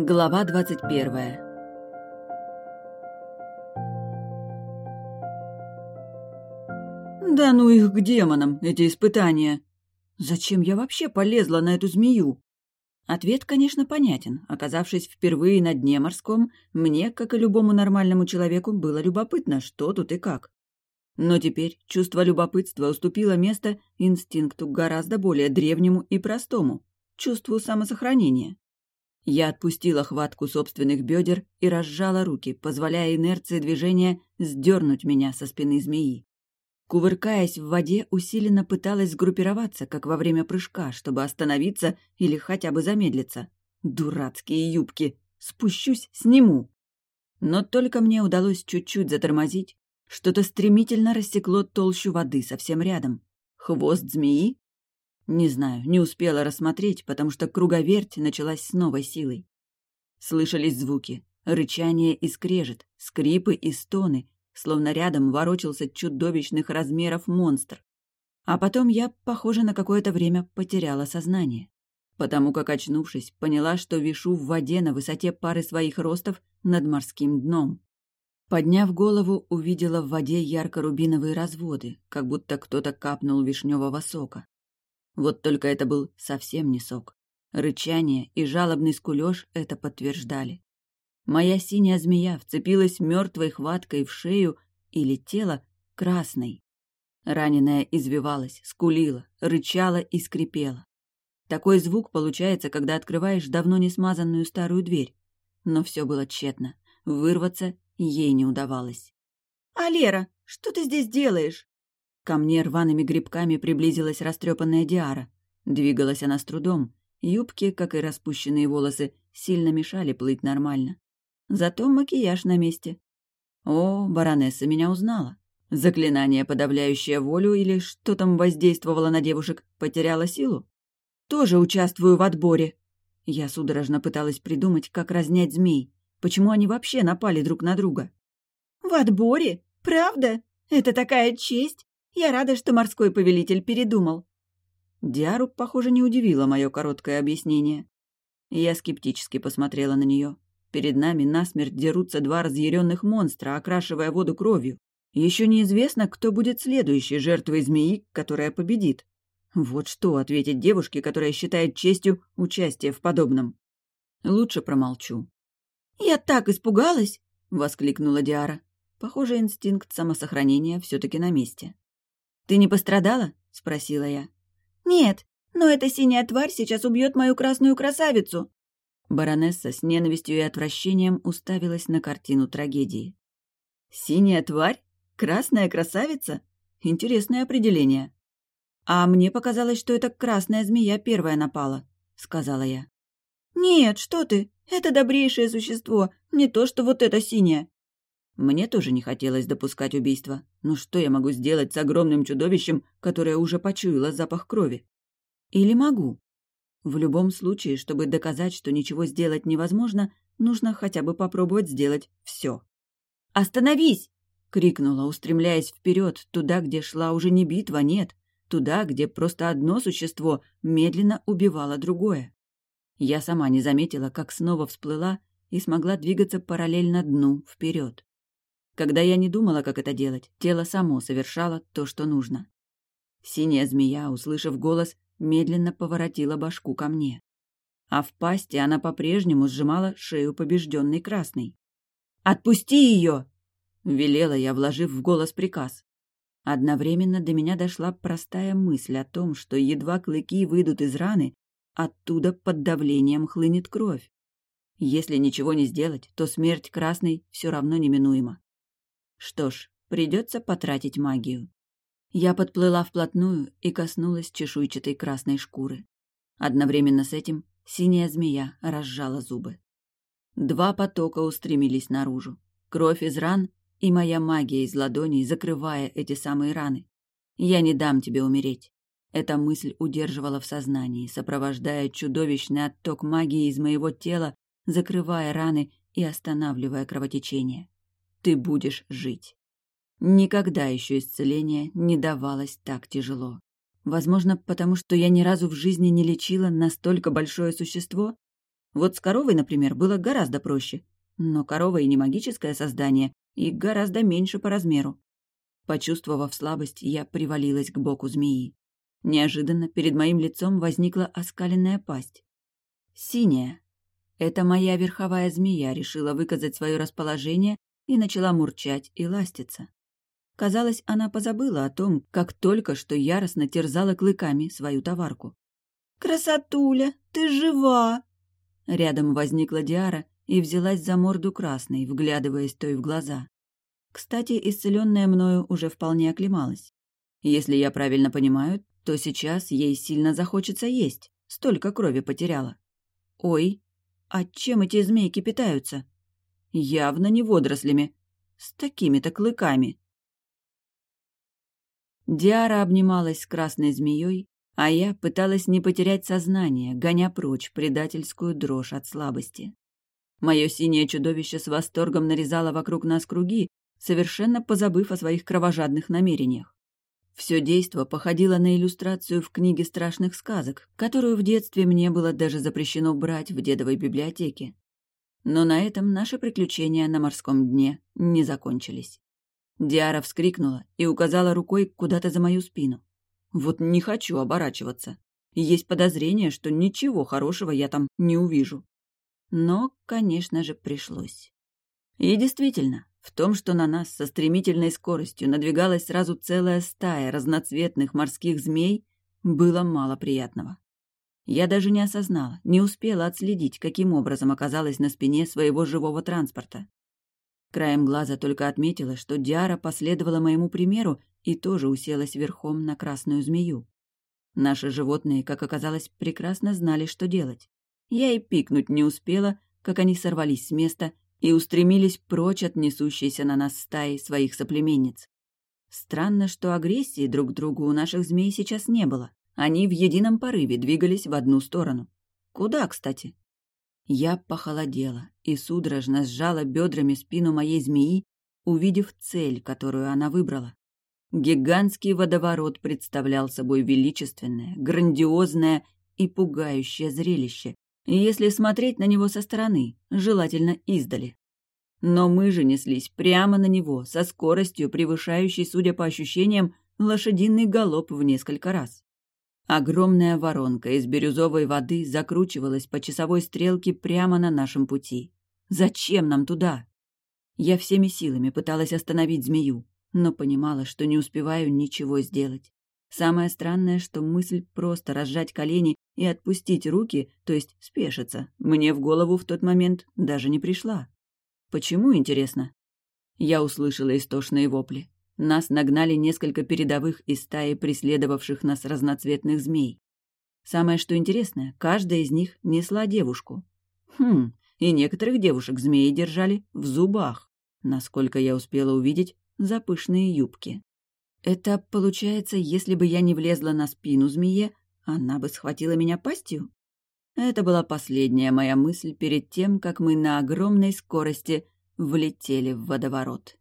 Глава двадцать первая Да ну их к демонам, эти испытания! Зачем я вообще полезла на эту змею? Ответ, конечно, понятен. Оказавшись впервые на дне морском, мне, как и любому нормальному человеку, было любопытно, что тут и как. Но теперь чувство любопытства уступило место инстинкту гораздо более древнему и простому — чувству самосохранения. Я отпустила хватку собственных бедер и разжала руки, позволяя инерции движения сдернуть меня со спины змеи. Кувыркаясь в воде, усиленно пыталась сгруппироваться, как во время прыжка, чтобы остановиться или хотя бы замедлиться. Дурацкие юбки! Спущусь, сниму! Но только мне удалось чуть-чуть затормозить, что-то стремительно рассекло толщу воды совсем рядом. Хвост змеи? Не знаю, не успела рассмотреть, потому что круговерть началась с новой силой. Слышались звуки, рычание и скрежет, скрипы и стоны, словно рядом ворочался чудовищных размеров монстр. А потом я, похоже, на какое-то время потеряла сознание, потому как, очнувшись, поняла, что вишу в воде на высоте пары своих ростов над морским дном. Подняв голову, увидела в воде ярко-рубиновые разводы, как будто кто-то капнул вишневого сока. Вот только это был совсем не сок. Рычание и жалобный скулёж это подтверждали. Моя синяя змея вцепилась мертвой хваткой в шею и летела красной. Раненая извивалась, скулила, рычала и скрипела. Такой звук получается, когда открываешь давно не смазанную старую дверь. Но все было тщетно. Вырваться ей не удавалось. «А, Лера, что ты здесь делаешь?» Ко мне рваными грибками приблизилась растрепанная Диара. Двигалась она с трудом. Юбки, как и распущенные волосы, сильно мешали плыть нормально. Зато макияж на месте. О, баронесса меня узнала. Заклинание, подавляющее волю или что там воздействовало на девушек, потеряло силу? Тоже участвую в отборе. Я судорожно пыталась придумать, как разнять змей. Почему они вообще напали друг на друга? В отборе? Правда? Это такая честь. Я рада, что морской повелитель передумал. Диару, похоже, не удивило мое короткое объяснение. Я скептически посмотрела на нее. Перед нами насмерть дерутся два разъяренных монстра, окрашивая воду кровью. Еще неизвестно, кто будет следующей жертвой змеи, которая победит. Вот что ответить девушке, которая считает честью участие в подобном. Лучше промолчу. «Я так испугалась!» — воскликнула Диара. Похоже, инстинкт самосохранения все таки на месте. «Ты не пострадала?» — спросила я. «Нет, но эта синяя тварь сейчас убьет мою красную красавицу!» Баронесса с ненавистью и отвращением уставилась на картину трагедии. «Синяя тварь? Красная красавица? Интересное определение». «А мне показалось, что это красная змея первая напала», — сказала я. «Нет, что ты, это добрейшее существо, не то что вот это синее». Мне тоже не хотелось допускать убийства. Но что я могу сделать с огромным чудовищем, которое уже почуяло запах крови? Или могу? В любом случае, чтобы доказать, что ничего сделать невозможно, нужно хотя бы попробовать сделать все. «Остановись!» — крикнула, устремляясь вперед, туда, где шла уже не битва, нет, туда, где просто одно существо медленно убивало другое. Я сама не заметила, как снова всплыла и смогла двигаться параллельно дну вперед. Когда я не думала, как это делать, тело само совершало то, что нужно. Синяя змея, услышав голос, медленно поворотила башку ко мне. А в пасти она по-прежнему сжимала шею побежденной красной. «Отпусти ее!» — велела я, вложив в голос приказ. Одновременно до меня дошла простая мысль о том, что едва клыки выйдут из раны, оттуда под давлением хлынет кровь. Если ничего не сделать, то смерть красной все равно неминуема. Что ж, придется потратить магию. Я подплыла вплотную и коснулась чешуйчатой красной шкуры. Одновременно с этим синяя змея разжала зубы. Два потока устремились наружу. Кровь из ран и моя магия из ладоней, закрывая эти самые раны. Я не дам тебе умереть. Эта мысль удерживала в сознании, сопровождая чудовищный отток магии из моего тела, закрывая раны и останавливая кровотечение. Ты будешь жить. Никогда еще исцеление не давалось так тяжело. Возможно, потому что я ни разу в жизни не лечила настолько большое существо? Вот с коровой, например, было гораздо проще. Но корова и не магическое создание, и гораздо меньше по размеру. Почувствовав слабость, я привалилась к боку змеи. Неожиданно перед моим лицом возникла оскаленная пасть. Синяя. Это моя верховая змея решила выказать свое расположение и начала мурчать и ластиться. Казалось, она позабыла о том, как только что яростно терзала клыками свою товарку. «Красотуля, ты жива!» Рядом возникла Диара и взялась за морду красной, вглядываясь той в глаза. Кстати, исцеленная мною уже вполне оклемалась. Если я правильно понимаю, то сейчас ей сильно захочется есть, столько крови потеряла. Ой, а чем эти змейки питаются? Явно не водорослями, с такими-то клыками. Диара обнималась с красной змеей, а я пыталась не потерять сознание, гоня прочь предательскую дрожь от слабости. Мое синее чудовище с восторгом нарезало вокруг нас круги, совершенно позабыв о своих кровожадных намерениях. Все действо походило на иллюстрацию в книге страшных сказок, которую в детстве мне было даже запрещено брать в дедовой библиотеке. Но на этом наши приключения на морском дне не закончились. Диара вскрикнула и указала рукой куда-то за мою спину. Вот не хочу оборачиваться. Есть подозрение, что ничего хорошего я там не увижу. Но, конечно же, пришлось. И действительно, в том, что на нас со стремительной скоростью надвигалась сразу целая стая разноцветных морских змей, было мало приятного. Я даже не осознала, не успела отследить, каким образом оказалась на спине своего живого транспорта. Краем глаза только отметила, что Диара последовала моему примеру и тоже уселась верхом на красную змею. Наши животные, как оказалось, прекрасно знали, что делать. Я и пикнуть не успела, как они сорвались с места и устремились прочь от несущейся на нас стаи своих соплеменниц. Странно, что агрессии друг к другу у наших змей сейчас не было. Они в едином порыве двигались в одну сторону. Куда, кстати? Я похолодела и судорожно сжала бедрами спину моей змеи, увидев цель, которую она выбрала. Гигантский водоворот представлял собой величественное, грандиозное и пугающее зрелище, если смотреть на него со стороны, желательно издали. Но мы же неслись прямо на него, со скоростью, превышающей, судя по ощущениям, лошадиный галоп в несколько раз. Огромная воронка из бирюзовой воды закручивалась по часовой стрелке прямо на нашем пути. Зачем нам туда? Я всеми силами пыталась остановить змею, но понимала, что не успеваю ничего сделать. Самое странное, что мысль просто разжать колени и отпустить руки, то есть спешиться, мне в голову в тот момент даже не пришла. Почему, интересно? Я услышала истошные вопли. Нас нагнали несколько передовых из стаи преследовавших нас разноцветных змей. Самое что интересное, каждая из них несла девушку. Хм, и некоторых девушек змеи держали в зубах, насколько я успела увидеть, за пышные юбки. Это получается, если бы я не влезла на спину змее, она бы схватила меня пастью? Это была последняя моя мысль перед тем, как мы на огромной скорости влетели в водоворот.